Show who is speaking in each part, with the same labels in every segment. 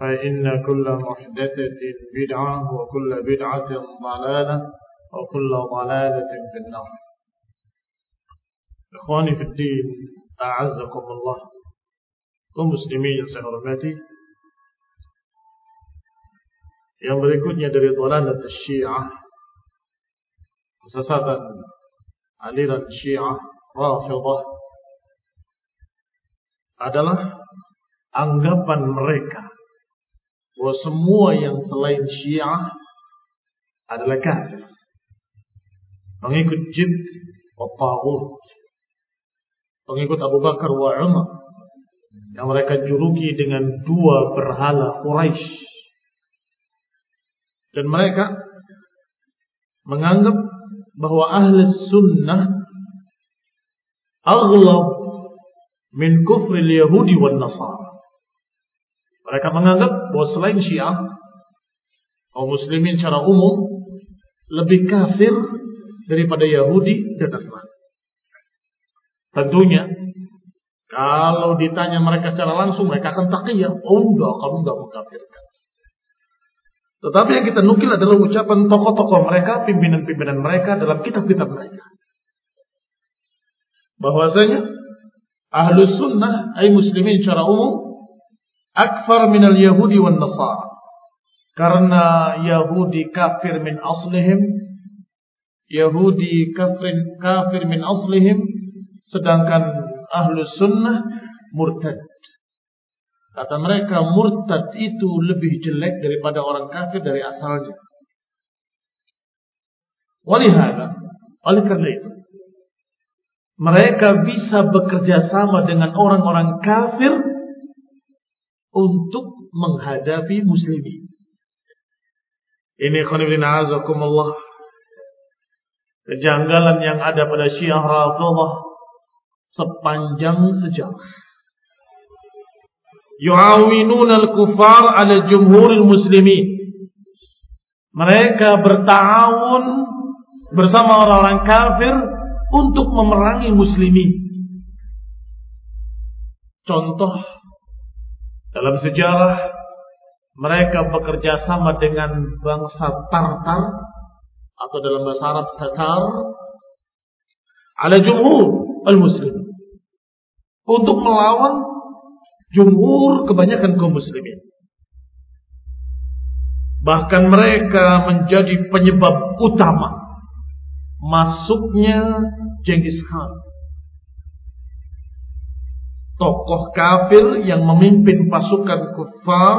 Speaker 1: فإن كل محدثة بدعة وكل بدعة ضلالة وكل ضلالة في النار. إخواني في الدين أعزكم الله. ومسلمين سهرماتي yang berikutnya dari dalalat syiah kesesatan aliran syiah rafidah adalah anggapan mereka bahwa semua yang selain syiah adalah kafir. Pengikut jid wa pengikut Abu Bakar wa Umar. Yang mereka juluki dengan dua berhala Quraisy dan mereka menganggap bahwa ahli sunnah aghlab min kufri yahudi wal nasara mereka menganggap bahwa selain syiah kaum muslimin secara umum lebih kafir daripada Yahudi dan Nasrani tentunya kalau ditanya mereka secara langsung, mereka akan takiyah. Oh enggak, kamu enggak mengkafirkan. Tetapi yang kita nukil adalah ucapan tokoh-tokoh mereka, pimpinan-pimpinan mereka dalam kitab-kitab mereka. Bahwasanya ahlu sunnah, ay muslimin secara umum, akfar minal yahudi wan nasara. Karena Yahudi kafir min aslihim, Yahudi kafir, kafir min aslihim, sedangkan ahlu sunnah murtad. Kata mereka murtad itu lebih jelek daripada orang kafir dari asalnya. Walihada, oleh karena itu, mereka bisa bekerja sama dengan orang-orang kafir untuk menghadapi muslimin. Ini khonibin azakumullah. Kejanggalan yang ada pada syiah rafidhah sepanjang sejarah. Yu'awinuna al-kufar ala jumhuril muslimin. Mereka bertawun bersama orang-orang kafir untuk memerangi muslimin. Contoh dalam sejarah mereka bekerja sama dengan bangsa Tartar atau dalam bahasa Arab Tatar ala jumhur al-muslim untuk melawan jumhur kebanyakan kaum muslimin. Bahkan mereka menjadi penyebab utama masuknya Genghis Khan. Tokoh kafir yang memimpin pasukan kufar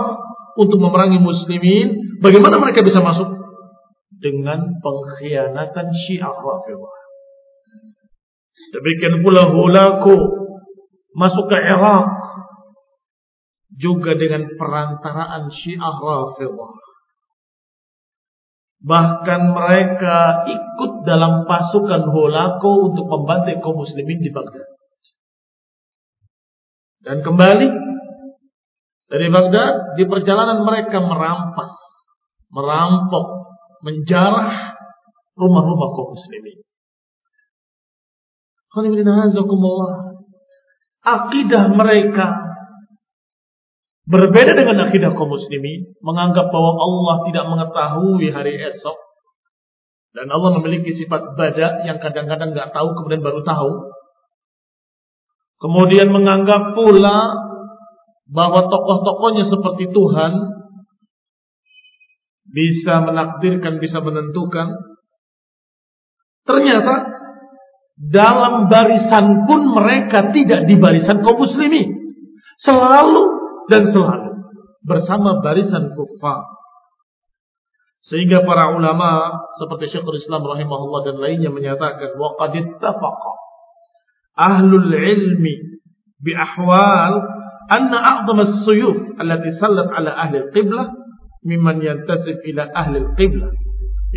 Speaker 1: untuk memerangi muslimin. Bagaimana mereka bisa masuk? Dengan pengkhianatan syiah Rafidah. Demikian pula Hulaku masuk ke Irak juga dengan perantaraan Syiah Rafidah. Bahkan mereka ikut dalam pasukan Holako untuk membantai kaum muslimin di Baghdad. Dan kembali dari Baghdad di perjalanan mereka merampas, merampok, menjarah rumah-rumah kaum muslimin. Akidah mereka Berbeda dengan akidah kaum muslimin, menganggap bahwa Allah tidak mengetahui hari esok. Dan Allah memiliki sifat bada yang kadang-kadang nggak tahu kemudian baru tahu. Kemudian menganggap pula bahwa tokoh-tokohnya seperti Tuhan bisa menakdirkan, bisa menentukan. Ternyata dalam barisan pun mereka tidak di barisan kaum muslimin. Selalu dan selalu bersama barisan kufar. Sehingga para ulama seperti Syekhul Islam rahimahullah dan lainnya menyatakan wa qad ittafaqa ahlul ilmi bi ahwal anna a'zam as-suyuf allati sallat ala ahli al-qiblah mimman yantasib ila ahli al-qiblah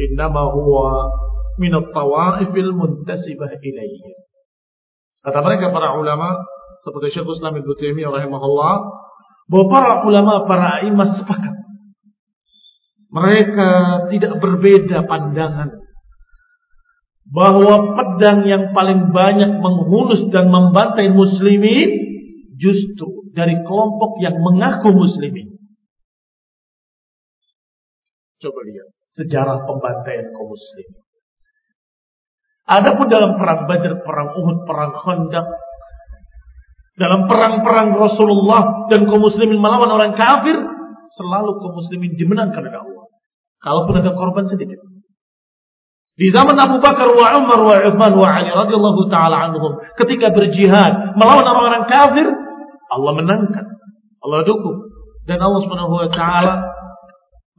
Speaker 1: innama huwa min at-tawa'if al-muntasibah ilayhi kata mereka para ulama seperti Syekhul Islam Ibnu Taimiyah rahimahullah bahwa para ulama, para imam sepakat. Mereka tidak berbeda pandangan. Bahwa pedang yang paling banyak menghunus dan membantai muslimin justru dari kelompok yang mengaku muslimin. Coba lihat sejarah pembantaian kaum muslimin. Adapun dalam perang Badar, perang Uhud, perang Khandaq, dalam perang-perang Rasulullah dan kaum muslimin melawan orang kafir, selalu kaum muslimin dimenangkan oleh Allah. Kalaupun ada korban sedikit. Di zaman Abu Bakar wa Umar wa Uthman wa Ali radhiyallahu taala anhum ketika berjihad melawan orang-orang kafir, Allah menangkan. Allah dukung dan Allah Subhanahu wa taala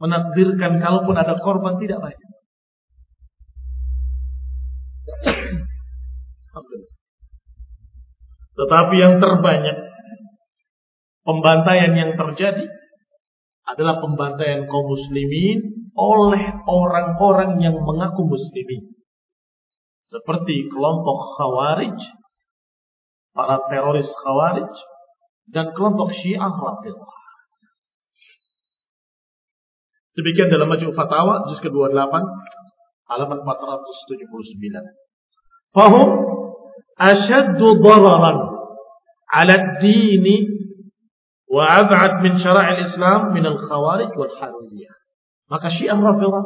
Speaker 1: menakdirkan kalaupun ada korban tidak. Alhamdulillah. Tetapi yang terbanyak pembantaian yang terjadi adalah pembantaian kaum muslimin oleh orang-orang yang mengaku muslimin. Seperti kelompok khawarij, para teroris khawarij, dan kelompok syiah rafidah. Demikian dalam Majmu' Fatawa juz ke-28 halaman 479. Fahum asyaddu dararan ala dini wa ab'ad min syara'il Islam min al-khawarij wal haruriyah. Maka Syiah Rafidah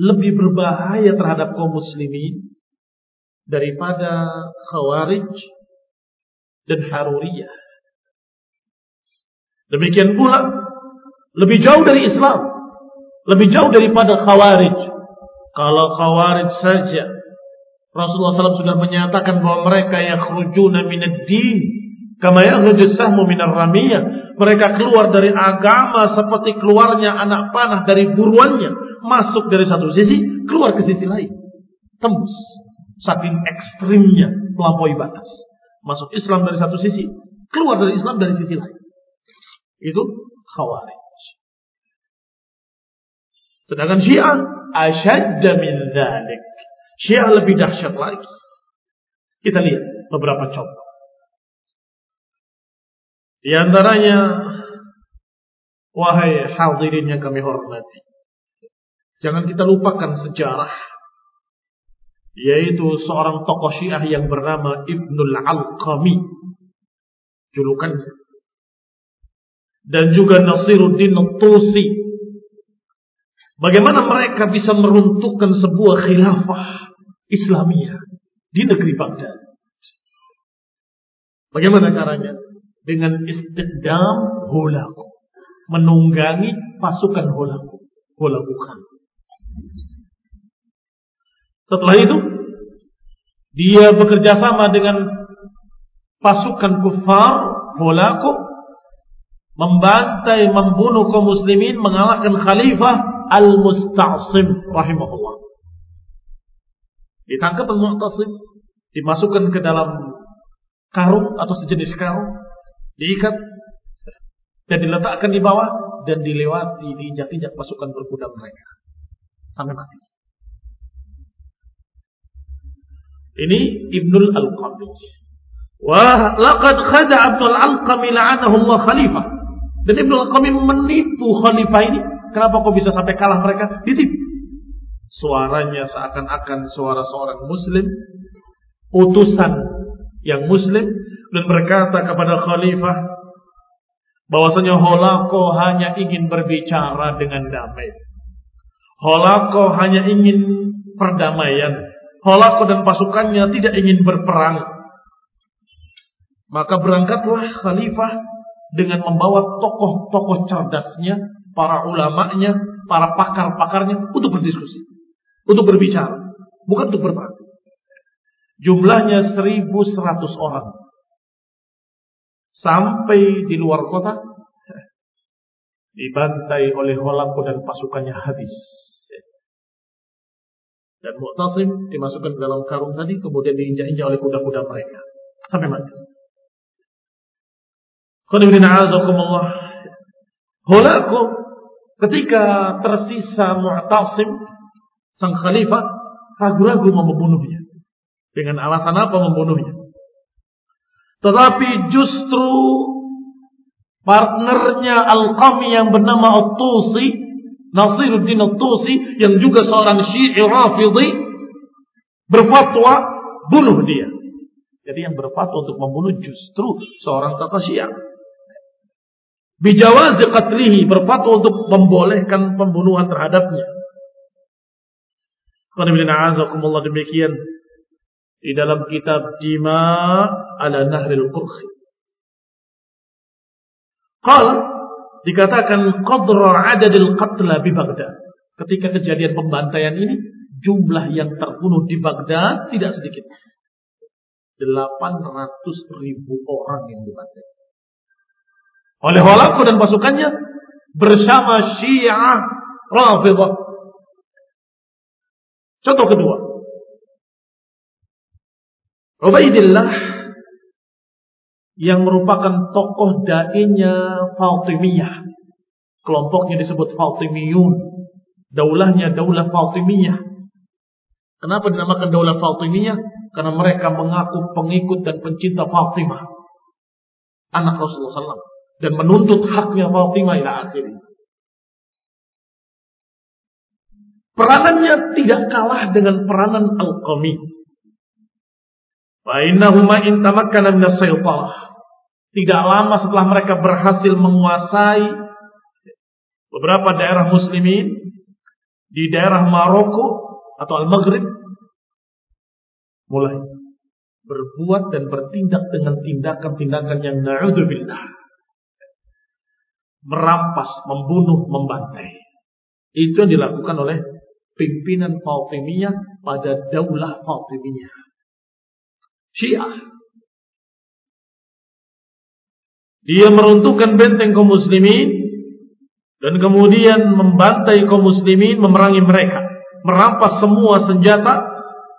Speaker 1: lebih berbahaya terhadap kaum muslimin daripada khawarij dan haruriyah. Demikian pula lebih jauh dari Islam, lebih jauh daripada khawarij. Kalau khawarij saja Rasulullah SAW sudah menyatakan bahwa mereka yang khurujuna minad din kama yakhruju sahmu minar ramiyah. Mereka keluar dari agama seperti keluarnya anak panah dari buruannya, masuk dari satu sisi, keluar ke sisi lain. Tembus. Saking ekstrimnya melampaui batas. Masuk Islam dari satu sisi, keluar dari Islam dari sisi lain. Itu khawarij. Sedangkan Syiah asyadda min dhalik. Syiah lebih dahsyat lagi. Kita lihat beberapa contoh. Di antaranya, wahai hadirin yang kami hormati. Jangan kita lupakan sejarah. Yaitu seorang tokoh syiah yang bernama Ibnul Alqami. Julukan. Dan juga Nasiruddin Tusi. Bagaimana mereka bisa meruntuhkan sebuah khilafah Islamiyah di negeri Baghdad. Bagaimana caranya? Dengan istiqdam hulaku. Menunggangi pasukan hulaku. Hulakukan. Setelah itu, dia bekerja sama dengan pasukan kufar, hulaku, membantai, membunuh kaum muslimin, mengalahkan khalifah Al-Musta'sim rahimahullah. Ditangkap Al-Mu'tasim, dimasukkan ke dalam karung atau sejenis karung, diikat dan diletakkan di bawah dan dilewati diinjak-injak pasukan berkuda mereka sampai mati. Ini Ibnul Al-Qami. Wah, laqad khada Abdul Al-Qami la'anahu Allah khalifah. Dan Ibnul Al-Qami menipu khalifah ini. Kenapa kok bisa sampai kalah mereka? Ditipu. Suaranya seakan-akan suara seorang muslim. Utusan yang muslim. Dan berkata kepada khalifah. bahwasanya Holako hanya ingin berbicara dengan damai. Holako hanya ingin perdamaian. Holako dan pasukannya tidak ingin berperang. Maka berangkatlah khalifah dengan membawa tokoh-tokoh cerdasnya, para ulamanya, para pakar-pakarnya untuk berdiskusi, untuk berbicara, bukan untuk berperang. Jumlahnya 1100 orang. Sampai di luar kota dibantai oleh Holako dan pasukannya habis. Dan Mu'tasim dimasukkan ke dalam karung tadi, kemudian diinjak-injak oleh kuda-kuda mereka. Sampai mati. Holaku ketika tersisa Mu'tasim, sang khalifah, ragu-ragu membunuhnya. Dengan alasan apa membunuhnya? Tetapi justru partnernya Al-Qami yang bernama At-Tusi Nasiruddin At-Tusi yang juga seorang Syi'i Rafidhi berfatwa bunuh dia. Jadi yang berfatwa untuk membunuh justru seorang tokoh Syiah. Bijawazi qatlihi berfatwa untuk membolehkan pembunuhan terhadapnya. Qanibina demikian di dalam kitab Jima ala Nahril Qurhi. Qal dikatakan qadra adadil qatla di Baghdad. Ketika kejadian pembantaian ini, jumlah yang terbunuh di Baghdad tidak sedikit. 800 ribu orang yang dibantai. Oleh Holaku dan pasukannya bersama Syiah Rafidah. Contoh kedua. Ubaidillah yang merupakan tokoh dainya Fatimiyah. Kelompoknya disebut Fatimiyun. Daulahnya daulah Fatimiyah. Kenapa dinamakan daulah Fatimiyah? Karena mereka mengaku pengikut dan pencinta Fatimah. Anak Rasulullah SAW. Dan menuntut haknya Fatimah ila akhirnya. Peranannya tidak kalah dengan peranan Al-Qami. Fa'inahuma intamakkana minas saytarah. Tidak lama setelah mereka berhasil menguasai beberapa daerah muslimin di daerah Maroko atau Al-Maghrib mulai berbuat dan bertindak dengan tindakan-tindakan yang na'udzubillah. Merampas, membunuh, membantai. Itu yang dilakukan oleh pimpinan Fatimiyah pada daulah Fatimiyah. Syiah dia meruntuhkan benteng kaum muslimin dan kemudian membantai kaum muslimin, memerangi mereka, merampas semua senjata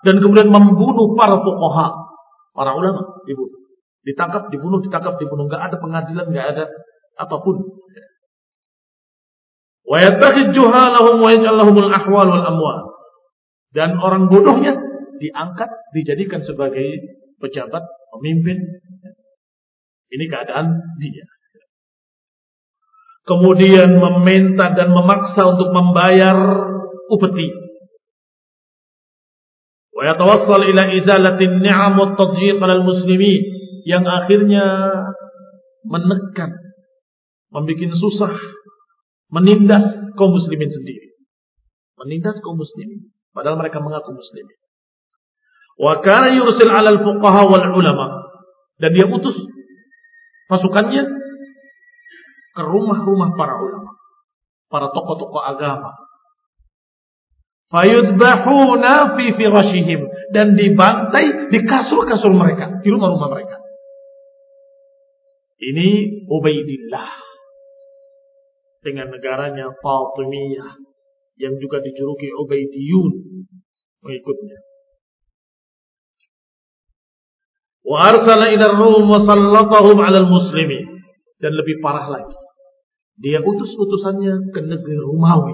Speaker 1: dan kemudian membunuh para fuqaha, para ulama dibunuh. Ditangkap, dibunuh, ditangkap, dibunuh. Enggak ada pengadilan, enggak ada apa pun. Wa yattakhid juhalahum wa yaj'alahumul ahwal wal amwal. Dan orang bodohnya diangkat, dijadikan sebagai pejabat, pemimpin, ini keadaan dia. Kemudian meminta dan memaksa untuk membayar upeti. Wa ila izalatin ni'am wa al muslimin yang akhirnya menekan, membuat susah, menindas kaum muslimin sendiri. Menindas kaum muslimin padahal mereka mengaku muslimin. Wa kana yursil 'ala al fuqaha wal ulama Dan dia utus pasukannya ke rumah-rumah para ulama, para tokoh-tokoh agama. Fayudbahuna fi firashihim dan dibantai di kasur-kasur mereka, di rumah-rumah mereka. Ini Ubaidillah dengan negaranya Fatimiyah yang juga dijuluki Ubaidiyun mengikutnya. Wa arsala ila Rum wa sallatahum 'ala al-muslimin dan lebih parah lagi. Dia utus utusannya ke negeri Romawi.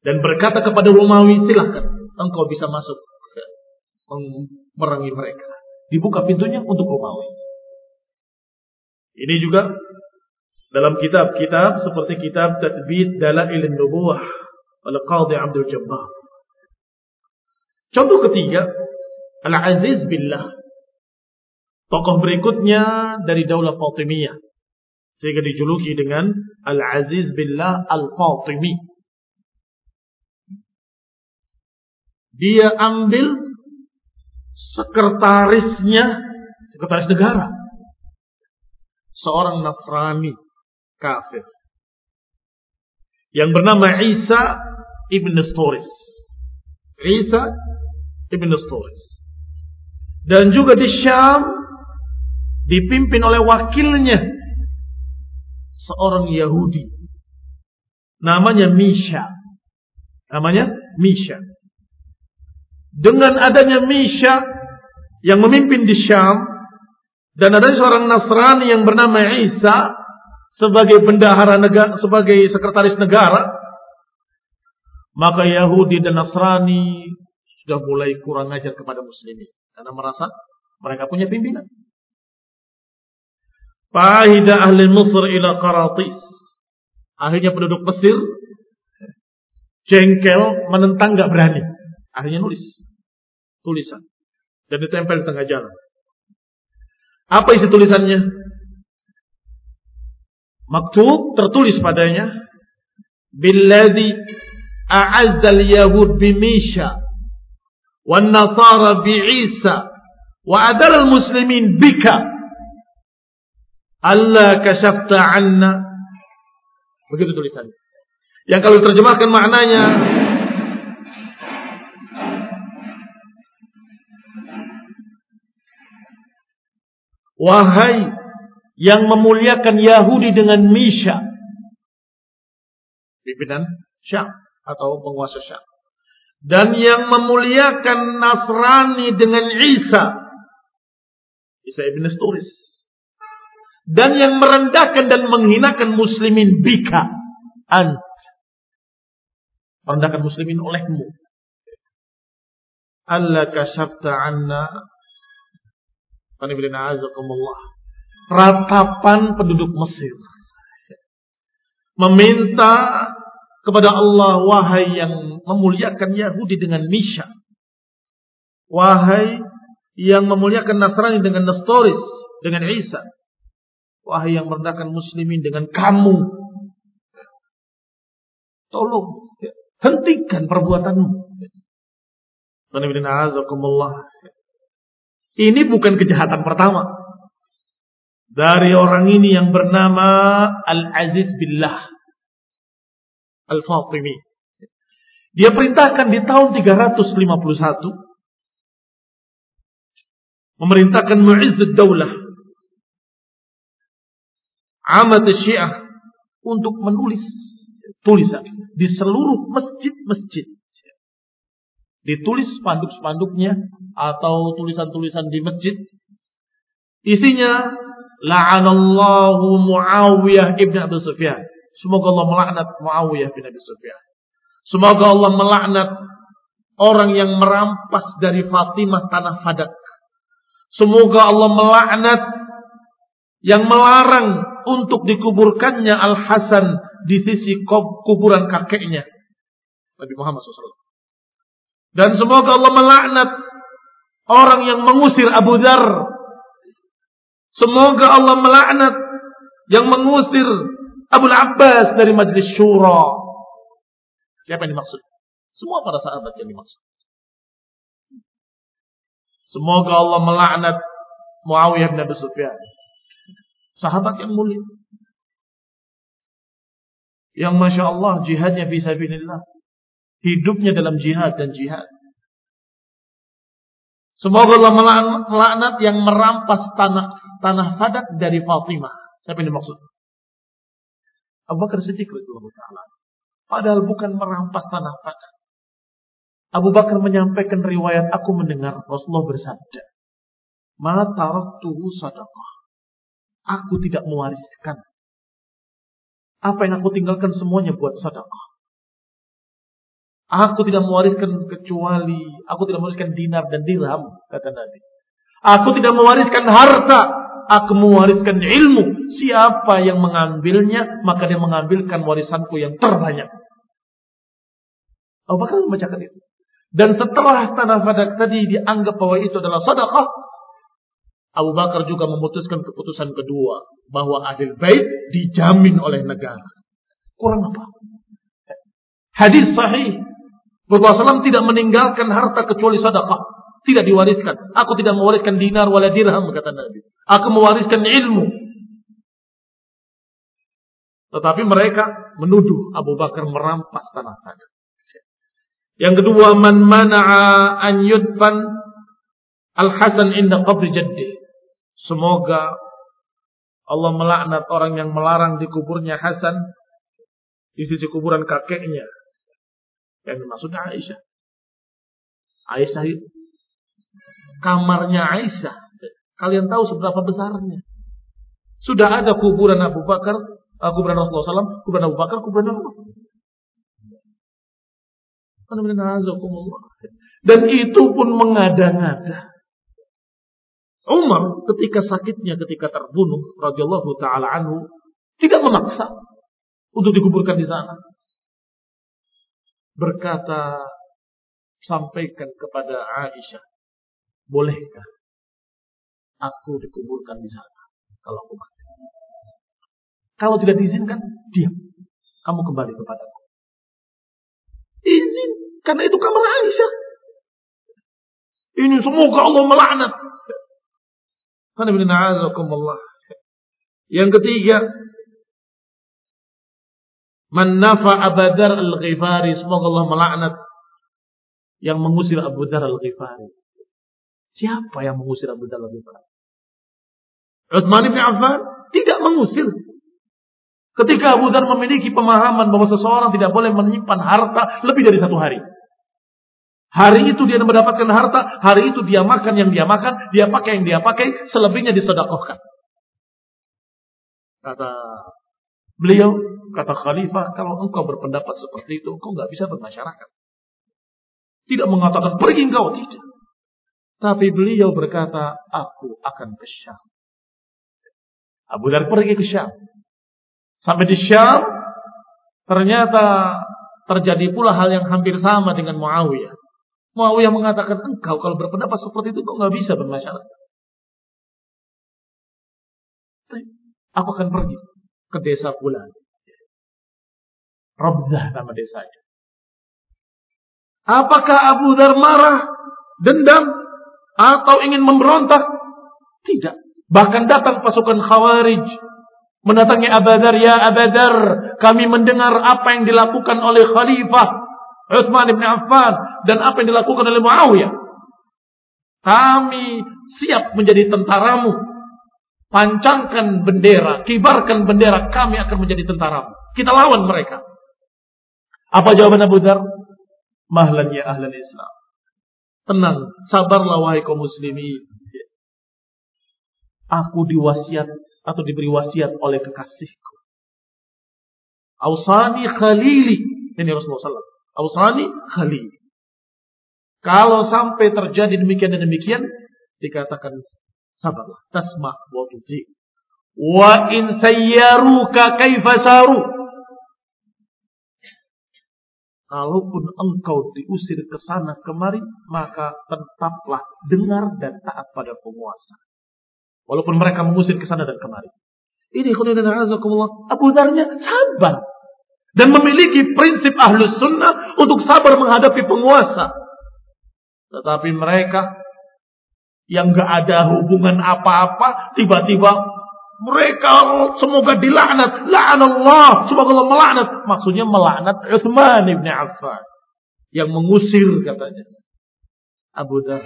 Speaker 1: Dan berkata kepada Romawi, silahkan engkau bisa masuk memerangi mereka. Dibuka pintunya untuk Romawi. Ini juga dalam kitab-kitab seperti kitab Tadbid Dalail Nubuwah oleh Qadhi Abdul Jabbar. Contoh ketiga, Al-Aziz Billah. Tokoh berikutnya dari Daulah Fatimiyah. Sehingga dijuluki dengan Al-Aziz Billah Al-Fatimi. Dia ambil sekretarisnya, sekretaris negara. Seorang Nasrani kafir. Yang bernama Isa Ibn Storis. Isa Ibn Storis. Dan juga di Syam dipimpin oleh wakilnya seorang Yahudi. Namanya Misha. Namanya Misha. Dengan adanya Misha yang memimpin di Syam dan ada seorang Nasrani yang bernama Isa sebagai bendahara negara, sebagai sekretaris negara, maka Yahudi dan Nasrani sudah mulai kurang ajar kepada muslimin karena merasa mereka punya pimpinan. Fahida ahli Mesir ila Qaratis. Akhirnya penduduk Mesir jengkel, menentang gak berani. Akhirnya nulis tulisan dan ditempel di tengah jalan. Apa isi tulisannya? Maktub tertulis padanya Billadhi a'azzal yahud bimisha wan nasara bi'isa wa adal muslimin bika Allah kasyafta anna. Begitu tulisannya. Yang kalau diterjemahkan maknanya Wahai yang memuliakan Yahudi dengan Misha. Pimpinan Syam atau penguasa Syam. Dan yang memuliakan Nasrani dengan Isa. Isa ibn Sturis dan yang merendahkan dan menghinakan muslimin bika an. Merendahkan muslimin olehmu. Allah kasyafta anna. Ratapan penduduk Mesir. Meminta kepada Allah wahai yang memuliakan Yahudi dengan Misha. Wahai yang memuliakan Nasrani dengan Nestoris dengan Isa Wahai yang merendahkan muslimin dengan kamu. Tolong hentikan perbuatanmu. Ini bukan kejahatan pertama. Dari orang ini yang bernama Al-Aziz Billah. Al-Fatimi. Dia perintahkan di tahun 351. Memerintahkan Mu'izzud Daulah amat syiah untuk menulis tulisan di seluruh masjid-masjid. Ditulis spanduk-spanduknya atau tulisan-tulisan di masjid. Isinya la'anallahu Muawiyah ibn Abi Sufyan. Semoga Allah melaknat Muawiyah bin Abi Sufyan. Semoga Allah melaknat orang yang merampas dari Fatimah tanah Fadak. Semoga Allah melaknat yang melarang untuk dikuburkannya Al Hasan di sisi kuburan kakeknya Nabi Muhammad SAW. Dan semoga Allah melaknat orang yang mengusir Abu Dhar. Semoga Allah melaknat yang mengusir Abu Abbas dari majlis syura. Siapa yang dimaksud? Semua para sahabat yang dimaksud. Semoga Allah melaknat Muawiyah bin Abi Sufyan. Sahabat yang mulia. Yang Masya Allah jihadnya fisabilillah. Hidupnya dalam jihad dan jihad. Semoga Allah melaknat yang merampas tanah tanah sadak dari Fatimah. Siapa yang dimaksud? Abu Bakar Siddiq taala. Padahal bukan merampas tanah sadak. Abu Bakar menyampaikan riwayat aku mendengar Rasulullah bersabda, "Ma taraktuhu sadaqah." Aku tidak mewariskan. Apa yang aku tinggalkan semuanya buat sedekah. Aku tidak mewariskan kecuali aku tidak mewariskan dinar dan dirham kata Nabi. Aku tidak mewariskan harta, aku mewariskan ilmu. Siapa yang mengambilnya, maka dia mengambilkan warisanku yang terbanyak. Abu Bakar membacakan itu. Dan setelah tanah fadak tadi dianggap bahwa itu adalah sedekah, Abu Bakar juga memutuskan keputusan kedua bahwa ahli bait dijamin oleh negara. Kurang apa? Hadis sahih. Rasulullah tidak meninggalkan harta kecuali sedekah. Tidak diwariskan. Aku tidak mewariskan dinar wala dirham kata Nabi. Aku mewariskan ilmu. Tetapi mereka menuduh Abu Bakar merampas tanah tanah. Yang kedua, man mana'a an yudfan al-hasan inda qabri jaddih. Semoga Allah melaknat orang yang melarang di kuburnya Hasan di sisi kuburan kakeknya. Yang maksudnya Aisyah. Aisyah itu kamarnya Aisyah. Kalian tahu seberapa besarnya. Sudah ada kuburan Abu Bakar, uh, kuburan Rasulullah SAW, kuburan Abu Bakar, kuburan Bakar. Dan itu pun mengada-ngada. Umar ketika sakitnya ketika terbunuh radhiyallahu taala anhu tidak memaksa untuk dikuburkan di sana. Berkata sampaikan kepada Aisyah, bolehkah aku dikuburkan di sana kalau aku mati? Kalau tidak diizinkan, diam. Kamu kembali kepadaku. Izin, karena itu kamar Aisyah. Ini semoga Allah melaknat yang ketiga, Man Abu Dar al-Ghifari. Semoga Allah melaknat yang mengusir Abu Dar al-Ghifari. Siapa yang mengusir Abu Dar al-Ghifari? Utsman bin Affan tidak mengusir. Ketika Abu Dar memiliki pemahaman bahwa seseorang tidak boleh menyimpan harta lebih dari satu hari. Hari itu dia mendapatkan harta, hari itu dia makan yang dia makan, dia pakai yang dia pakai, selebihnya disedekahkan. Kata beliau, kata khalifah, kalau engkau berpendapat seperti itu, engkau nggak bisa bermasyarakat. Tidak mengatakan pergi engkau, tidak. Tapi beliau berkata, aku akan ke Syam. Abu Dhar pergi ke Syam. Sampai di Syam, ternyata terjadi pula hal yang hampir sama dengan Muawiyah. Muawiyah mengatakan engkau kalau berpendapat seperti itu kok nggak bisa bermasyarakat. Aku akan pergi ke desa bulan. Rabdah nama desanya. Apakah Abu Dhar marah, dendam, atau ingin memberontak? Tidak. Bahkan datang pasukan Khawarij mendatangi Abu Dhar, ya Abu Dhar, kami mendengar apa yang dilakukan oleh Khalifah Utsman bin Affan dan apa yang dilakukan oleh Muawiyah. Kami siap menjadi tentaramu. Pancangkan bendera, kibarkan bendera, kami akan menjadi tentaramu. Kita lawan mereka. Apa jawaban Abu Dhar? Mahlan ya ahlan Islam. Tenang, sabarlah wahai kaum muslimin. Aku diwasiat atau diberi wasiat oleh kekasihku. Ausani khalili. Ini Rasulullah SAW. Ausani Khalil. Kalau sampai terjadi demikian dan demikian, dikatakan sabarlah. Tasma wa tuzi. Wa in sayyaruka kaifa saru. Kalaupun engkau diusir ke sana kemari, maka tetaplah dengar dan taat pada penguasa. Walaupun mereka mengusir ke sana dan kemari. Ini Abu Dharnya sabar dan memiliki prinsip ahlus sunnah untuk sabar menghadapi penguasa. Tetapi mereka yang gak ada hubungan apa-apa, tiba-tiba mereka semoga dilaknat, la'anallah, semoga Allah melaknat. Maksudnya melaknat Utsman ibn Affan yang mengusir katanya Abu Dhar.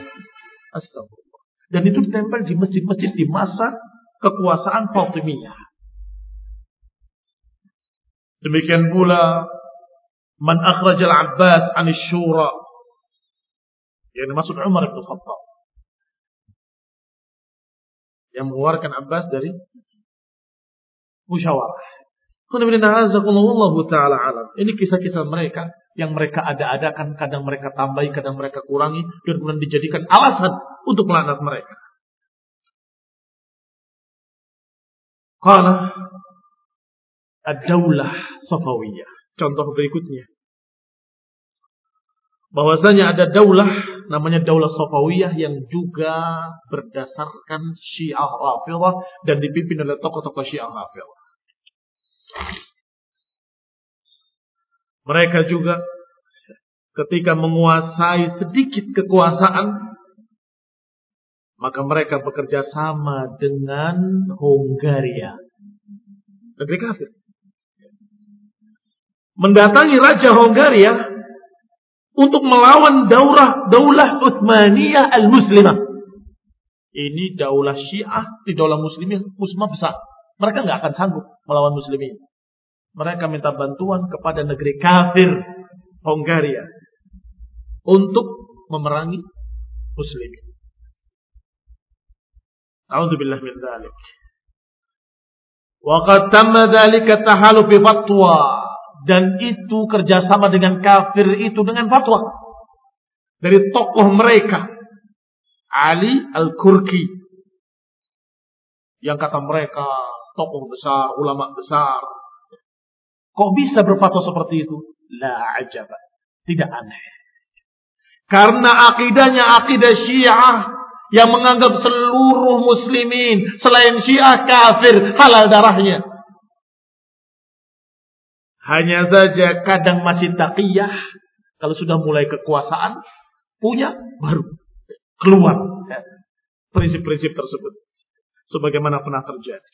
Speaker 1: Astagfirullah. Dan itu ditempel di masjid-masjid di masa kekuasaan Fatimiyah. Demikian pula man akhrajal Abbas anis syura. Yang dimaksud Umar bin Khattab yang mengeluarkan Abbas dari musyawarah. taala alam. Ini kisah-kisah mereka yang mereka ada-adakan, kadang mereka tambahi, kadang mereka kurangi, dan kemudian dijadikan alasan untuk melaknat mereka. Qala ad-daulah Safawiyah. Contoh berikutnya bahwasanya ada daulah namanya daulah Safawiyah yang juga berdasarkan Syiah Rafidhah dan dipimpin oleh tokoh-tokoh Syiah Rafidhah. Mereka juga ketika menguasai sedikit kekuasaan maka mereka bekerja sama dengan Hungaria. Negeri kafir. Mendatangi Raja Hungaria untuk melawan daulah daulah Utsmaniyah al-Muslimah. Ini daulah Syiah di daulah muslimin muslimah besar. Mereka nggak akan sanggup melawan muslimin. Mereka minta bantuan kepada negeri kafir Hungaria untuk memerangi muslimin. A'udzubillah min dzalik. Wa qad tamma dzalika fatwa dan itu kerjasama dengan kafir itu dengan fatwa dari tokoh mereka Ali Al-Kurki yang kata mereka tokoh besar, ulama besar. Kok bisa berfatwa seperti itu? La ajaba. Tidak aneh. Karena akidahnya akidah Syiah yang menganggap seluruh muslimin selain Syiah kafir halal darahnya. Hanya saja kadang masih taqiyah. Kalau sudah mulai kekuasaan, punya, baru keluar prinsip-prinsip tersebut. Sebagaimana pernah terjadi.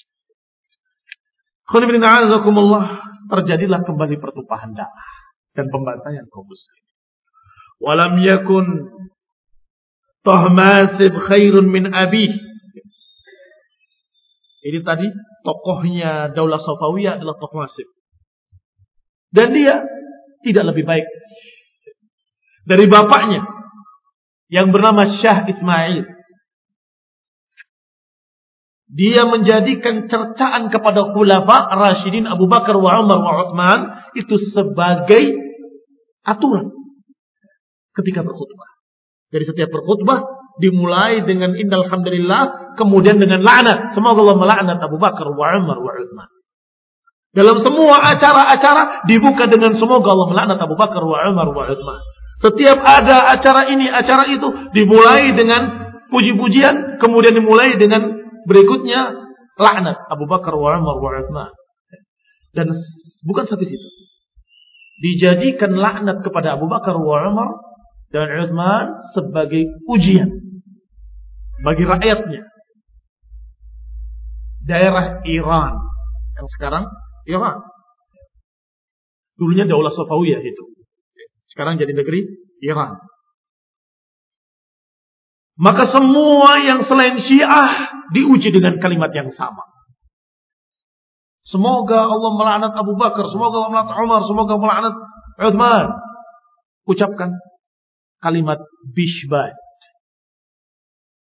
Speaker 1: Terjadilah kembali pertumpahan darah dan pembantaian kaum muslim. Walam yakun Tahmasib khairun min abi. Ini tadi tokohnya Daulah Safawiyah adalah Tahmasib. Dan dia tidak lebih baik dari bapaknya yang bernama Syah Ismail. Dia menjadikan cercaan kepada khulafa Rashidin Abu Bakar wa Umar wa Uthman itu sebagai aturan ketika berkhutbah. Dari setiap berkhutbah dimulai dengan innal hamdalillah kemudian dengan laknat. Semoga Allah melaknat Abu Bakar wa Umar wa Uthman. Dalam semua acara-acara dibuka dengan semoga Allah melaknat Abu Bakar wa Umar wa Uthman. Setiap ada acara ini, acara itu dimulai dengan puji-pujian, kemudian dimulai dengan berikutnya laknat Abu Bakar wa Umar wa Uthman. Dan bukan sampai situ. Dijadikan laknat kepada Abu Bakar wa Umar dan Uthman sebagai ujian bagi rakyatnya. Daerah Iran yang sekarang Iran. Dulunya Daulah Safawiyah itu. Sekarang jadi negeri Iran. Maka semua yang selain Syiah diuji dengan kalimat yang sama. Semoga Allah melaknat Abu Bakar, semoga Allah melaknat Umar, semoga melaknat Uthman. Ucapkan kalimat bishbat.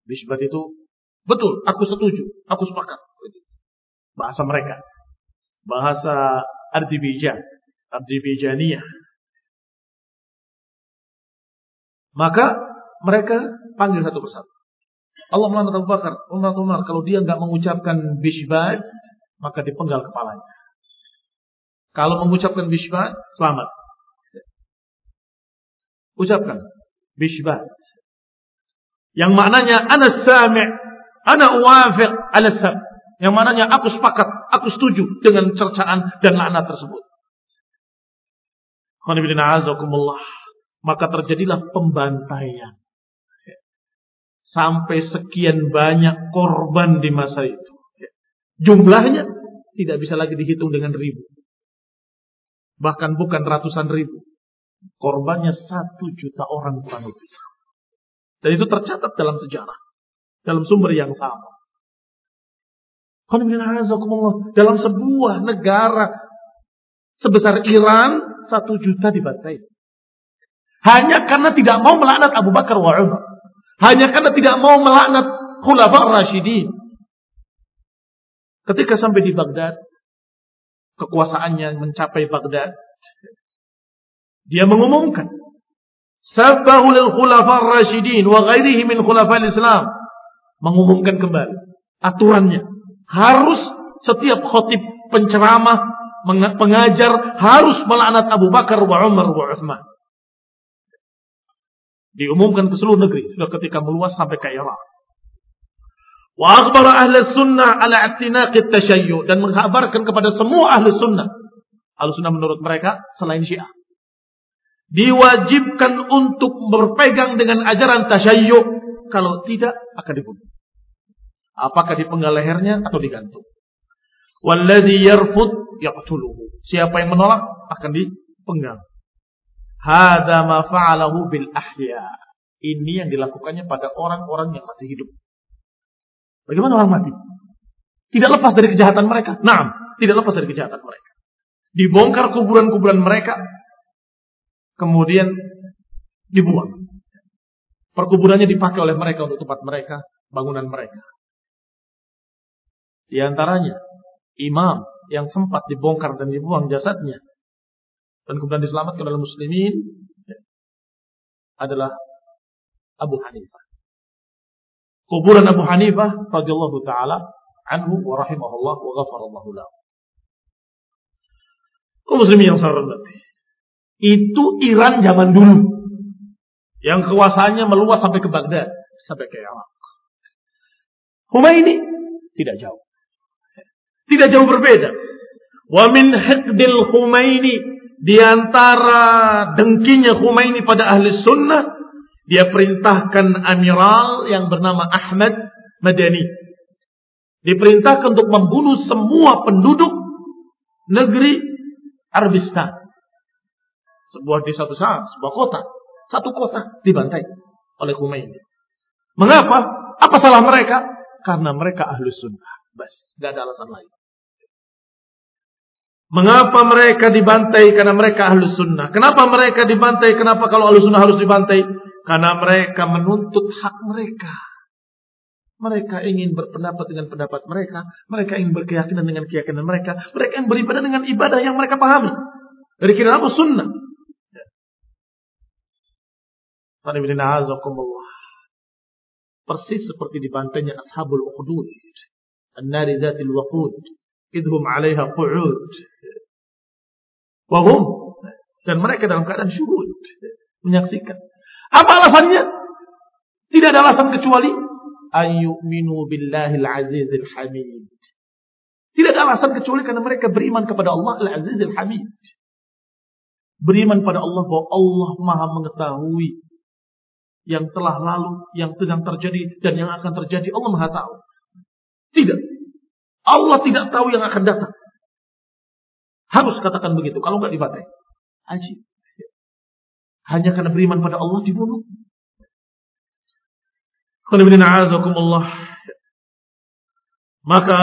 Speaker 1: Bishbat itu betul, aku setuju, aku sepakat. Bahasa mereka bahasa Ardibijan, Ardibijaniyah. Maka mereka panggil satu persatu. Allah melaknat Abu Bakar, Umar Umar kalau dia nggak mengucapkan bishbad, maka dipenggal kepalanya. Kalau mengucapkan bishbad, selamat. Ucapkan bishbad. Yang maknanya ana sami' ana uwafiq ala sab. Yang mananya aku sepakat, aku setuju dengan cercaan dan laknat tersebut. Maka terjadilah pembantaian. sampai sekian banyak korban di masa itu. Jumlahnya tidak bisa lagi dihitung dengan ribu. Bahkan bukan ratusan ribu. Korbannya satu juta orang kurang lebih. Dan itu tercatat dalam sejarah. Dalam sumber yang sama. Dalam sebuah negara sebesar Iran, satu juta dibantai. Hanya karena tidak mau melaknat Abu Bakar wa Umar. Hanya karena tidak mau melaknat Khulafa Rashidin. Ketika sampai di Baghdad, kekuasaannya mencapai Baghdad, dia mengumumkan Sabahul khulafa rasyidin wa ghairihi min khulafa islam mengumumkan kembali aturannya harus setiap khotib penceramah pengajar harus melaknat Abu Bakar wa Umar wa Uthman. Diumumkan ke seluruh negeri sudah ketika meluas sampai ke Irak wa akhbara ahli sunnah ala i'tinaqit tashayyu dan menghabarkan kepada semua ahli sunnah ahli sunnah menurut mereka selain syiah. Diwajibkan untuk berpegang dengan ajaran tasyayyu kalau tidak akan dibunuh apakah dipenggal lehernya atau digantung walladzi yarfud yaqtuluhu. Siapa yang menolak akan dipenggal hadza ma fa'alahu bil ahya. Ini yang dilakukannya pada orang-orang yang masih hidup. Bagaimana orang mati? Tidak lepas dari kejahatan mereka. Nah tidak lepas dari kejahatan mereka. Dibongkar kuburan-kuburan mereka kemudian dibuang. Perkuburannya dipakai oleh mereka untuk tempat mereka, bangunan mereka. Di antaranya, imam yang sempat dibongkar dan dibuang jasadnya. Dan kemudian diselamatkan oleh muslimin adalah Abu Hanifah. Kuburan Abu Hanifah radhiyallahu taala anhu wa rahimahullah wa ghafarallahu lahu. Muslimin yang saya. Itu Iran zaman dulu. Yang kekuasaannya meluas sampai ke Baghdad. Sampai ke Irak. Humaini tidak jauh. Tidak jauh berbeda. Wa min hiqdil Humaini. Di antara dengkinya Humaini pada ahli sunnah. Dia perintahkan amiral yang bernama Ahmad Madani. Diperintahkan untuk membunuh semua penduduk negeri Arabistan. Sebuah desa besar, sebuah kota. Satu kota dibantai oleh Khomeini. Mengapa? Apa salah mereka? Karena mereka ahlu sunnah. Bas, gak ada alasan lain. Mengapa mereka dibantai? Karena mereka ahlu sunnah. Kenapa mereka dibantai? Kenapa kalau ahlu sunnah harus dibantai? Karena mereka menuntut hak mereka. Mereka ingin berpendapat dengan pendapat mereka. Mereka ingin berkeyakinan dengan keyakinan mereka. Mereka ingin beribadah dengan ibadah yang mereka pahami. Dari kira apa sunnah. Persis seperti dibantainya ashabul uqdud. An-nari dhatil waqud. Idhum alaiha qu'ud. Wahum. Dan mereka dalam keadaan syuhud. Menyaksikan. Apa alasannya? Tidak ada alasan kecuali ayyuminu billahil azizil hamid. Tidak ada alasan kecuali karena mereka beriman kepada Allah al-azizil hamid. Beriman pada Allah bahwa Allah maha mengetahui yang telah lalu, yang sedang terjadi, dan yang akan terjadi. Allah Maha Tahu. Tidak. Allah tidak tahu yang akan datang. Harus katakan begitu. Kalau nggak dibatai. Haji. Hanya karena beriman pada Allah dibunuh. Maka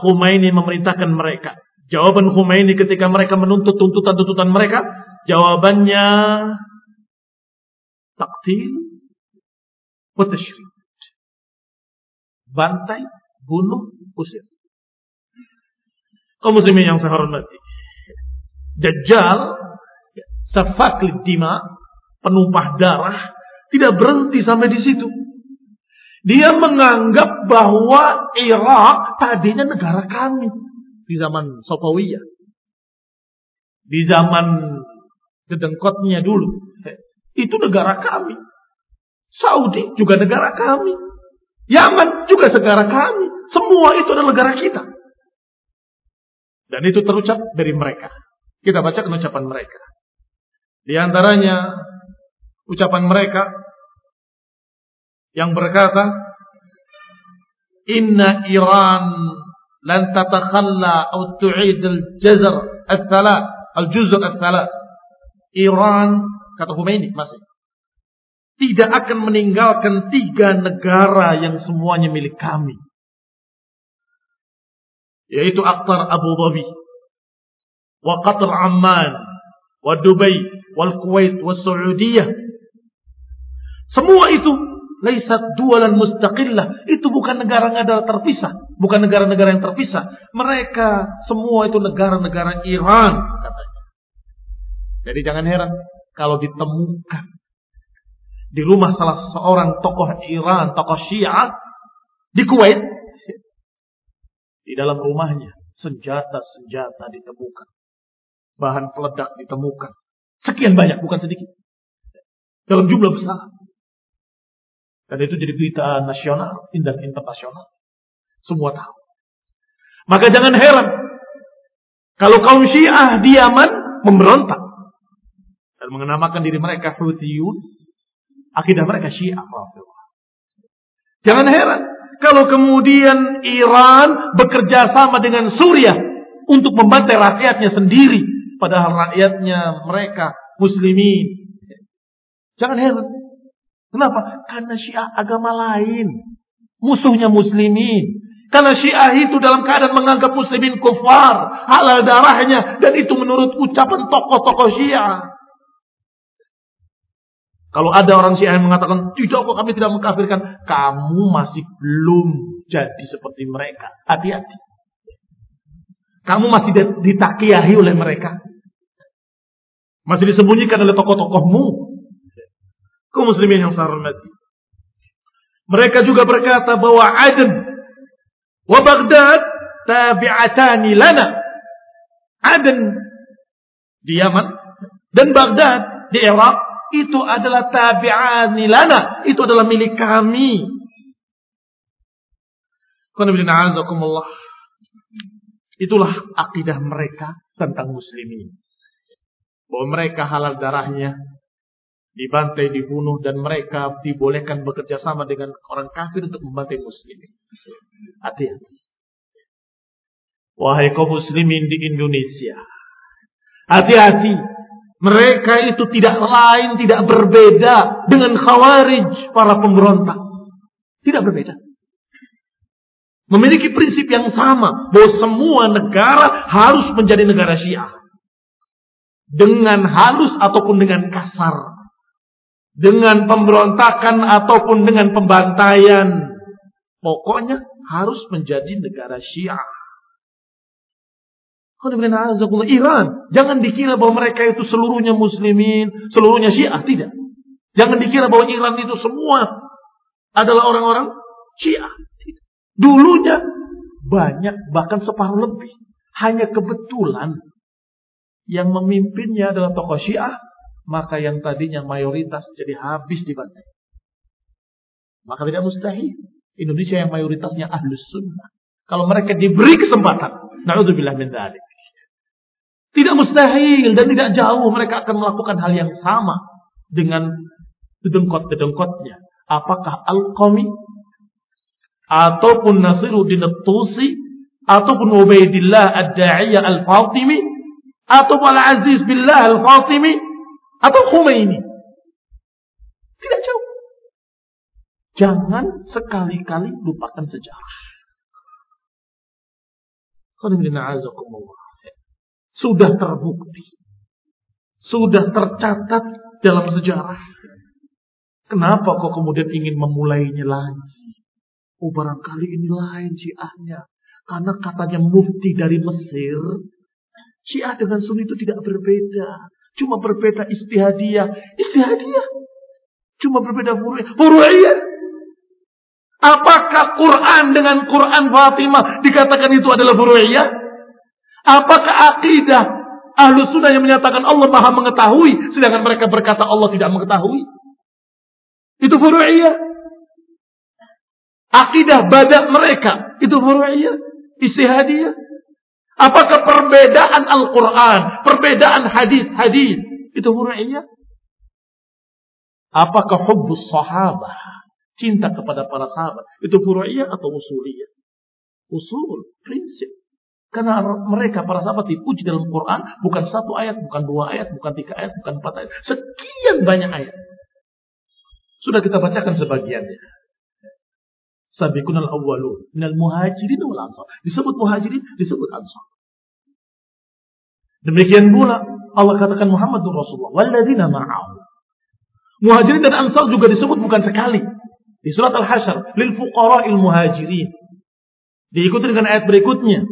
Speaker 1: Khomeini memerintahkan mereka. Jawaban Khomeini ketika mereka menuntut tuntutan-tuntutan mereka. Jawabannya taktil Watashrid. Bantai, bunuh, usir. Kaum muslimin yang saya hormati. Dajjal, safakli dima, penumpah darah, tidak berhenti sampai di situ. Dia menganggap bahwa Irak tadinya negara kami di zaman Sofawiyah. Di zaman gedengkotnya dulu. Itu negara kami. Saudi juga negara kami. Yaman juga negara kami. Semua itu adalah negara kita. Dan itu terucap dari mereka. Kita baca ucapan mereka. Di antaranya ucapan mereka yang berkata, Inna Iran lan tatakhalla atau tu'id al-jazr al-thala, al-juzr al-thala. Iran, kata Khomeini masih, tidak akan meninggalkan tiga negara yang semuanya milik kami. Yaitu Akhtar Abu Dhabi, wa Qatar Amman, wa Dubai, wal Kuwait, wa Saudiyah. Semua itu laisat dualan mustaqillah. Itu bukan negara-negara terpisah. Bukan negara-negara yang terpisah. Mereka semua itu negara-negara Iran. Katanya. Jadi jangan heran kalau ditemukan di rumah salah seorang tokoh Iran, tokoh Syiah di Kuwait. Di dalam rumahnya senjata-senjata ditemukan. Bahan peledak ditemukan. Sekian banyak, bukan sedikit. Dalam jumlah besar. Dan itu jadi berita nasional dan internasional. Semua tahu. Maka jangan heran. Kalau kaum Syiah di Yaman memberontak. Dan mengenamakan diri mereka Houthiyun. Akidah mereka Syiah. Jangan heran. Kalau kemudian Iran bekerja sama dengan Suriah. Untuk membantai rakyatnya sendiri. Padahal rakyatnya mereka muslimin. Jangan heran. Kenapa? Karena Syiah agama lain. Musuhnya muslimin. Karena Syiah itu dalam keadaan menganggap muslimin kufar. Halal darahnya. Dan itu menurut ucapan tokoh-tokoh Syiah. Kalau ada orang Syiah yang mengatakan, tidak kok kami tidak mengkafirkan. Kamu masih belum jadi seperti mereka. Hati-hati. Kamu masih ditakiyahi oleh mereka. Masih disembunyikan oleh tokoh-tokohmu kaum muslimin yang saya hormati. Mereka juga berkata bahwa Aden wa Baghdad tabi'atani lana. Aden di Yaman dan Baghdad di Irak itu adalah tabi'ani lana, itu adalah milik kami. Itulah akidah mereka tentang muslimin. Bahwa mereka halal darahnya, dibantai, dibunuh, dan mereka dibolehkan bekerja sama dengan orang kafir untuk membantai muslimin. Hati-hati. Wahai kaum muslimin di Indonesia. Hati-hati. Mereka itu tidak lain, tidak berbeda dengan khawarij, para pemberontak. Tidak berbeda. Memiliki prinsip yang sama. Bahwa semua negara harus menjadi negara syiah. Dengan halus ataupun dengan kasar dengan pemberontakan ataupun dengan pembantaian. Pokoknya harus menjadi negara Syiah. Iran, jangan dikira bahwa mereka itu seluruhnya muslimin, seluruhnya Syiah, tidak. Jangan dikira bahwa Iran itu semua adalah orang-orang Syiah. Tidak. Dulunya banyak, bahkan separuh lebih. Hanya kebetulan yang memimpinnya adalah tokoh Syiah maka yang tadinya mayoritas jadi habis dibantai. Maka tidak mustahil. Indonesia yang mayoritasnya ahlus sunnah. Kalau mereka diberi kesempatan. Na'udzubillah min dhalik. Tidak mustahil dan tidak jauh mereka akan melakukan hal yang sama dengan dedengkot-dedengkotnya. Apakah Al-Qami ataupun Nasiruddin Tusi ataupun Ubaidillah Ad-Da'iyah Al-Fatimi ataupun Al-Aziz Billah Al-Fatimi atau Khomeini. Tidak jauh. Jangan sekali-kali lupakan sejarah. Sudah terbukti. Sudah tercatat dalam sejarah. Kenapa kok kemudian ingin memulainya lagi? Oh barangkali ini lain syiahnya. Karena katanya mufti dari Mesir. Syiah dengan Sunni itu tidak berbeda. Cuma berbeda istihadiyah. Istihadiyah. Cuma berbeda furu'iyah. Furu'iyah. Apakah Quran dengan Quran Fatimah dikatakan itu adalah furu'iyah? Apakah akidah ahlu sunnah yang menyatakan Allah maha mengetahui. Sedangkan mereka berkata Allah tidak mengetahui. Itu furu'iyah. Akidah badak mereka. Itu furu'iyah. Istihadiyah. Apakah perbedaan Al-Quran, perbedaan hadis-hadis itu huraiya? Apakah hubbus sahabah Cinta kepada para sahabat. Itu furu'iyah atau usuliyah? Usul, prinsip. Karena mereka para sahabat dipuji dalam Quran bukan satu ayat, bukan dua ayat, bukan tiga ayat, bukan empat ayat. Sekian banyak ayat. Sudah kita bacakan sebagiannya. Sabiqun al-awwalun minal muhajirin wal ansar. Disebut muhajirin, disebut ansar. Demikian pula Allah katakan Muhammadur Rasulullah walladzina ma'ahu. Muhajirin dan ansar juga disebut bukan sekali. Di surat Al-Hasyr, lil fuqara'il muhajirin. Diikuti dengan ayat berikutnya.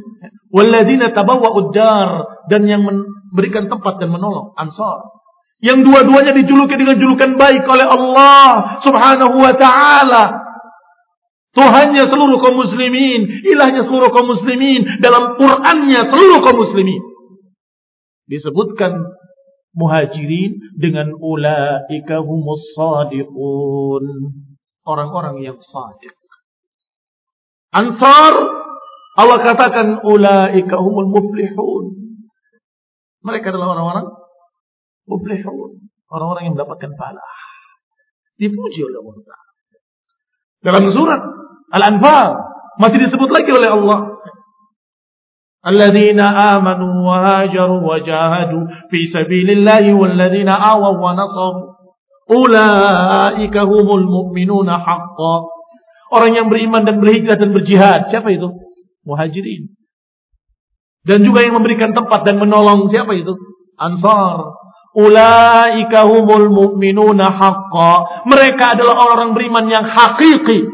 Speaker 1: Walladzina tabawwa'ud dar dan yang memberikan tempat dan menolong ansar. Yang dua-duanya dijuluki dengan julukan baik oleh Allah Subhanahu wa taala. Tuhannya seluruh kaum muslimin, ilahnya seluruh kaum muslimin, dalam Qur'annya seluruh kaum muslimin. Disebutkan muhajirin dengan ulaika humus sadiqun orang-orang yang sadiq. Ansar Allah katakan ulaika humul muflihun. Mereka adalah orang-orang muflihun, orang-orang yang mendapatkan pahala. Dipuji oleh Allah. Dalam surat Al-Anfal masih disebut lagi oleh Allah. Alladzina amanu wa jahadu fi sabilillahi walladzina awaw wa nasaru Ulaika humul mu'minuna haqqa. Orang yang beriman dan berhijrah dan berjihad. Siapa itu? Muhajirin. Dan juga yang memberikan tempat dan menolong. Siapa itu? Ansar. Ulaika humul mu'minuna haqqa. Mereka adalah orang beriman yang hakiki.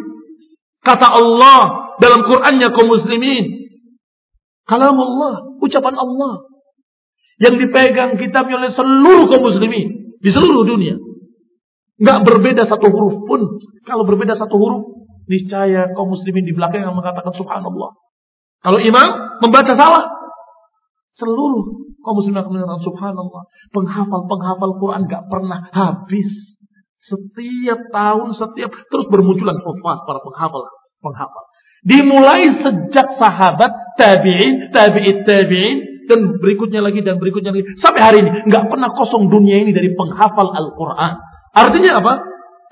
Speaker 1: Kata Allah dalam Qur'annya kaum muslimin. Kalam Allah, ucapan Allah. Yang dipegang kitabnya oleh seluruh kaum muslimin. Di seluruh dunia. Nggak berbeda satu huruf pun. Kalau berbeda satu huruf, niscaya kaum muslimin di belakang yang mengatakan subhanallah. Kalau imam membaca salah, seluruh kaum muslimin subhanallah. Penghafal-penghafal Quran nggak pernah habis. Setiap tahun, setiap terus bermunculan hufaz para penghafal, penghafal. Dimulai sejak sahabat, tabi'in, tabi'it tabi'in, dan berikutnya lagi dan berikutnya lagi sampai hari ini nggak pernah kosong dunia ini dari penghafal Al-Quran. Artinya apa?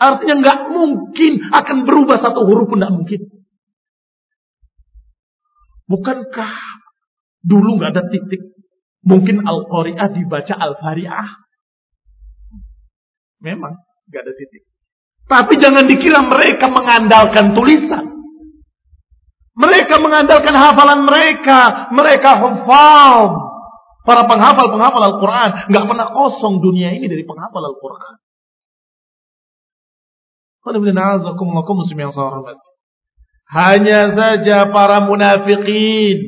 Speaker 1: Artinya nggak mungkin akan berubah satu huruf pun nggak mungkin. Bukankah dulu nggak ada titik? Mungkin Al-Qari'ah dibaca Al-Fari'ah. Memang nggak ada titik. Tapi jangan dikira mereka mengandalkan tulisan. Mereka mengandalkan hafalan mereka. Mereka hafal. Para penghafal-penghafal Al-Quran. nggak pernah kosong dunia ini dari penghafal Al-Quran. Hanya saja para munafikin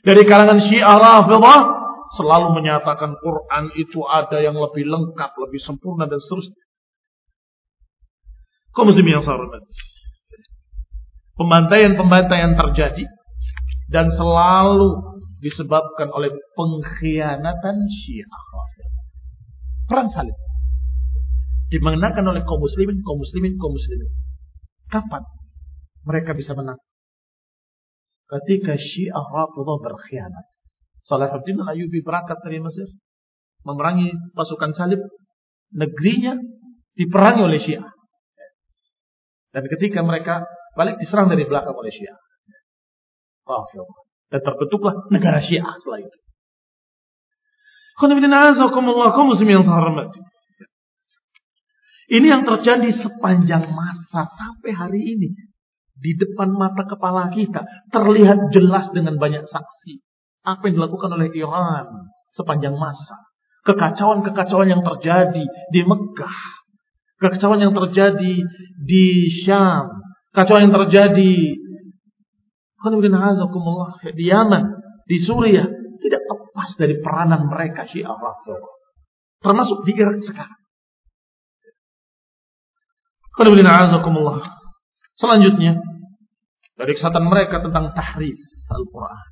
Speaker 1: dari kalangan Syiah Rafidah selalu menyatakan Quran itu ada yang lebih lengkap, lebih sempurna dan seterusnya. Kau muslim yang hormat. Pembantaian-pembantaian terjadi dan selalu disebabkan oleh pengkhianatan Syiah. Perang salib dimenangkan oleh kaum muslimin, kaum muslimin, kaum muslimin. Kapan mereka bisa menang? Ketika Syiah Rafidah berkhianat. Salahuddin Al-Ayubi berangkat dari Mesir. Memerangi pasukan salib. Negerinya diperangi oleh Syiah. Dan ketika mereka balik diserang dari belakang oleh Syiah. Dan terbentuklah negara Syiah setelah itu. Ini yang terjadi sepanjang masa sampai hari ini. Di depan mata kepala kita terlihat jelas dengan banyak saksi. Apa yang dilakukan oleh Iran sepanjang masa. Kekacauan-kekacauan yang terjadi di Mekah. Kekacauan yang terjadi di Syam. Kekacauan yang terjadi di Yaman, di Suriah. Tidak lepas dari peranan mereka Syiah Termasuk di Irak sekarang. Selanjutnya, dari kesatan mereka tentang tahrif Al-Quran.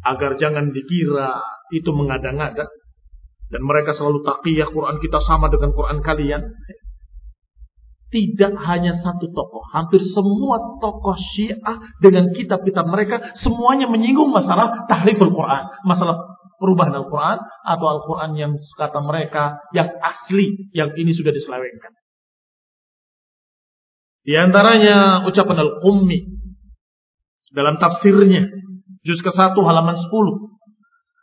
Speaker 1: Agar jangan dikira itu mengada-ngada. Dan mereka selalu taqiyah Quran kita sama dengan Quran kalian. Tidak hanya satu tokoh. Hampir semua tokoh syiah dengan kitab-kitab mereka. Semuanya menyinggung masalah tahrif Al-Quran. Masalah perubahan Al-Quran atau Al-Quran yang kata mereka yang asli yang ini sudah diselewengkan. Di antaranya ucapan Al-Qummi dalam tafsirnya juz ke-1 halaman 10.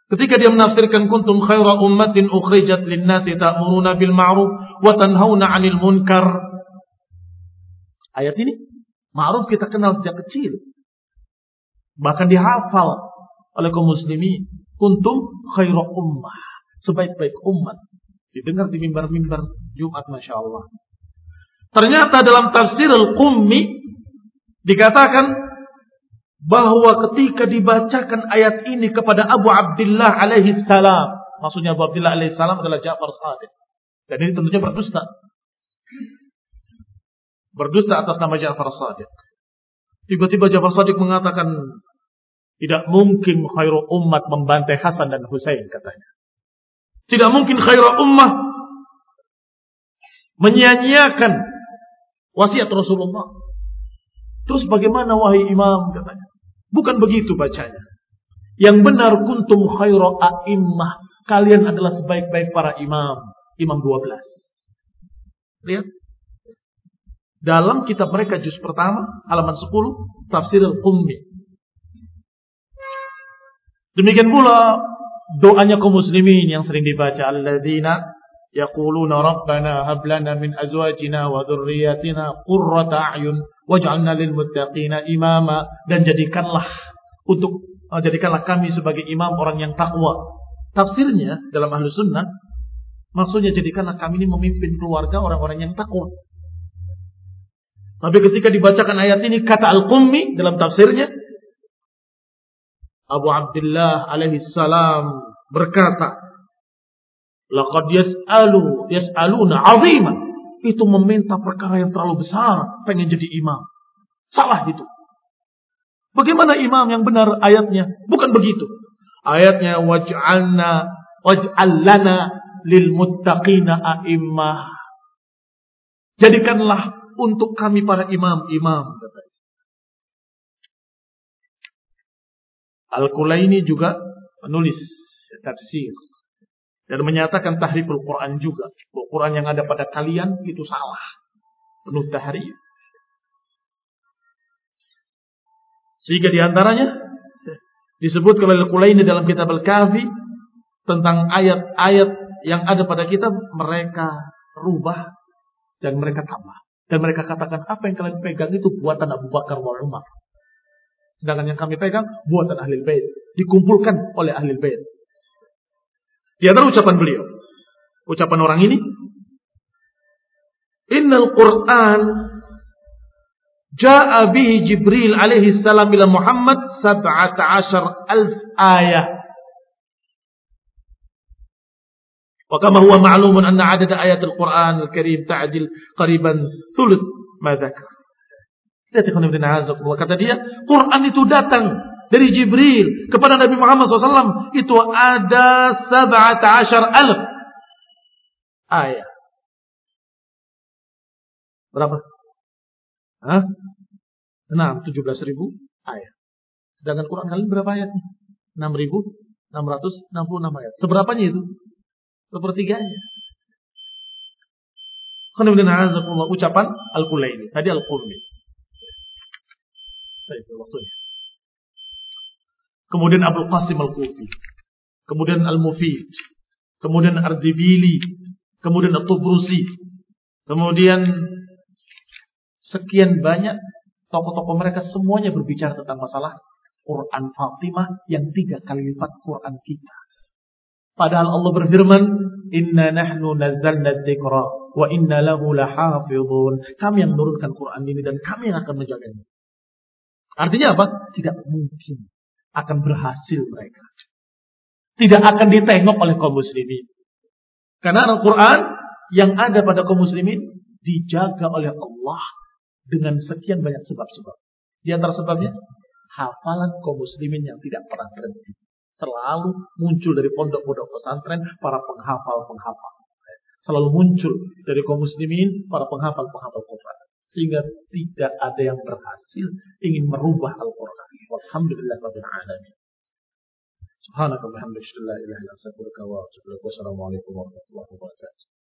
Speaker 1: Ketika dia menafsirkan kuntum khaira ummatin ukhrijat lin-nasi ta'muruna bil ma'ruf wa tanhauna 'anil munkar. Ayat ini ma'ruf kita kenal sejak kecil. Bahkan dihafal oleh kaum muslimin. Kuntum khaira ummah. Sebaik-baik umat. Didengar di mimbar-mimbar Jumat Masya Allah. Ternyata dalam tafsir Al-Qummi dikatakan bahwa ketika dibacakan ayat ini kepada Abu Abdullah alaihi salam, maksudnya Abu Abdullah alaihi salam adalah Ja'far Sadiq. Dan ini tentunya berdusta. Berdusta atas nama Ja'far Sadiq. Tiba-tiba Ja'far Sadiq mengatakan, tidak mungkin khairul umat membantai Hasan dan Husain katanya. Tidak mungkin khairul ummah menyia-nyiakan wasiat Rasulullah. Terus bagaimana wahai imam katanya? Bukan begitu bacanya. Yang benar kuntum khairu a'immah. Kalian adalah sebaik-baik para imam. Imam 12. Lihat. Dalam kitab mereka juz pertama, halaman 10, tafsir al-Qummi. Demikian pula doanya kaum muslimin yang sering dibaca. Alladzina hab lana min azwajina wa dhurriyyatina qurrata a'yun waj'alna lil muttaqina imama dan jadikanlah untuk uh, jadikanlah kami sebagai imam orang yang takwa. Tafsirnya dalam ahlu sunnah maksudnya jadikanlah kami ini memimpin keluarga orang-orang yang takwa. Tapi ketika dibacakan ayat ini kata Al-Qummi dalam tafsirnya Abu Abdullah alaihi salam berkata Laqad yas'alu yas'aluna 'aziman itu meminta perkara yang terlalu besar, pengen jadi imam. Salah itu. Bagaimana imam yang benar ayatnya? Bukan begitu. Ayatnya waj'alna waj'allana lil muttaqina a'immah. Jadikanlah untuk kami para imam-imam Al-Kulaini juga menulis tafsir dan menyatakan tahriful Quran juga. Quran yang ada pada kalian itu salah. Penuh tahrif. Sehingga di antaranya disebut oleh Al-Qulaini dalam kitab Al-Kahfi tentang ayat-ayat yang ada pada kitab mereka rubah dan mereka tambah. Dan mereka katakan apa yang kalian pegang itu buatan Abu Bakar wa Umar. Sedangkan yang kami pegang buatan ahli bait. Dikumpulkan oleh ahli bait. Di antara ucapan beliau. Ucapan orang ini. Innal Qur'an Ja'a bihi Jibril alaihi salam ila Muhammad 17 alf ayah. وكما هو معلوم أن عدد آيات القرآن الكريم تعجل قريبا ثلث ما ذكر. Kata dia, Quran itu datang dari Jibril kepada Nabi Muhammad SAW itu ada sabat ashar alf ayat. Berapa? Hah? Nah, 17 ribu ayat. Sedangkan Quran kalian berapa ayat? 6 ribu 666 ayat. Seberapanya itu? Sepertiganya. Ucapan Al-Qulaini. Tadi Al-Qurni. Baik, waktunya kemudian Abdul Qasim Al-Kufi, kemudian Al-Mufid, kemudian Ardibili, kemudian At-Tubrusi, kemudian sekian banyak tokoh-tokoh mereka semuanya berbicara tentang masalah Quran Fatimah yang tiga kali lipat Quran kita. Padahal Allah berfirman, Inna nahnu nazzalna dzikra wa inna lahu lahafidhun. Kami yang menurunkan Quran ini dan kami yang akan menjaganya. Artinya apa? Tidak mungkin akan berhasil mereka. Tidak akan ditengok oleh kaum muslimin. Karena Al-Quran yang ada pada kaum muslimin dijaga oleh Allah dengan sekian banyak sebab-sebab. Di antara sebabnya, hafalan kaum muslimin yang tidak pernah berhenti. Selalu muncul dari pondok-pondok pesantren para penghafal-penghafal. Selalu muncul dari kaum muslimin para penghafal-penghafal Quran. Sehingga tidak ada yang berhasil ingin merubah Al-Quran. Walhamdulillah Rabbil Alamin. Subhanaka wa bihamdika la ilaha illa anta astaghfiruka wa atubu ilaik. Wassalamualaikum warahmatullahi wabarakatuh.